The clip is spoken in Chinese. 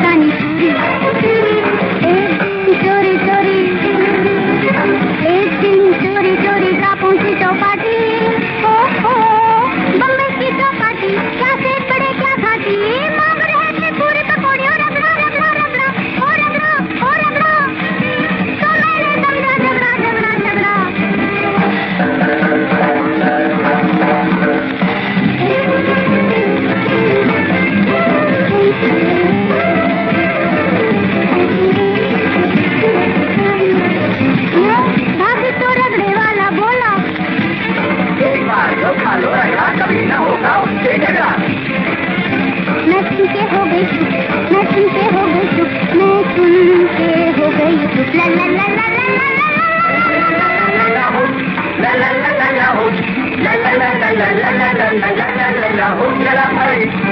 那你处理。Thank you.